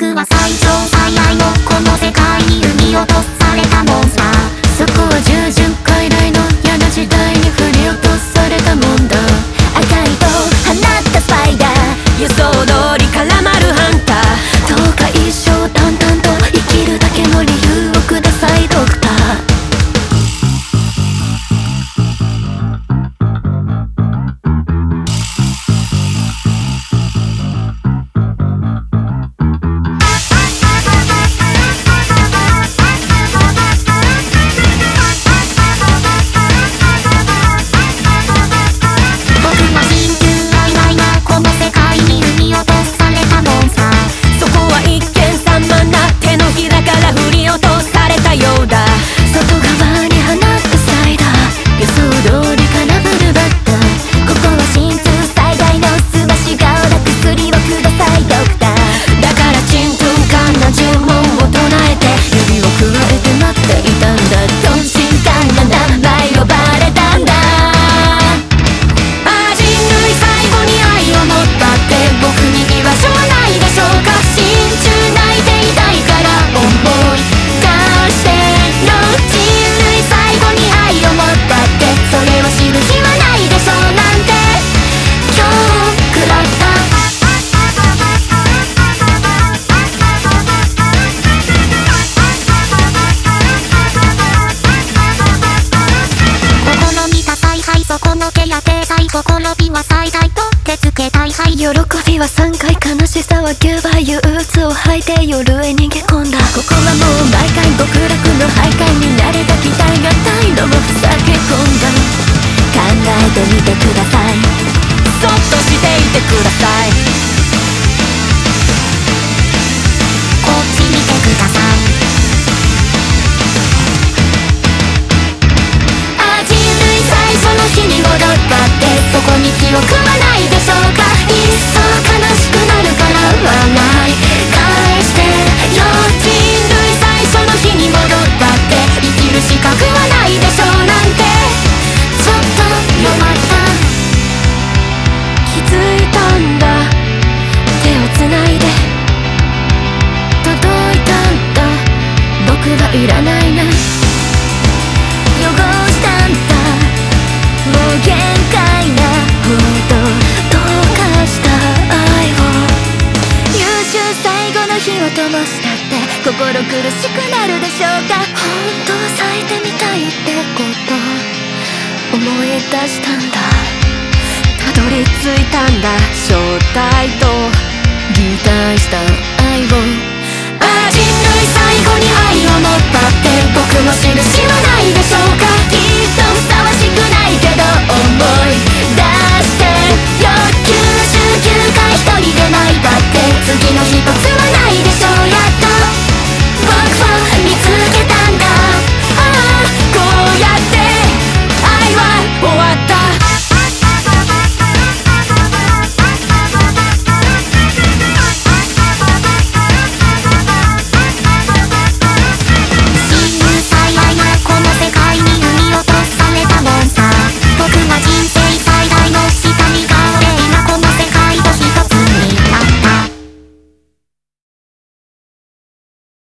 僕は最上最愛のこの世界に生み落とされたモンスター。救う従順して最後みは最大と手つけたいはい喜びは3回悲しさは9倍憂鬱を吐いて夜へ逃げ込んだここはもう毎回極楽の徘徊に慣れた期待が態度もふさげ込んだ考えてみてくださいそっとしていてください火を灯したって心苦しくなるでしょうか？本当咲いてみたいってこと。思い出したんだ。たどり着いたんだ。正体と擬態した。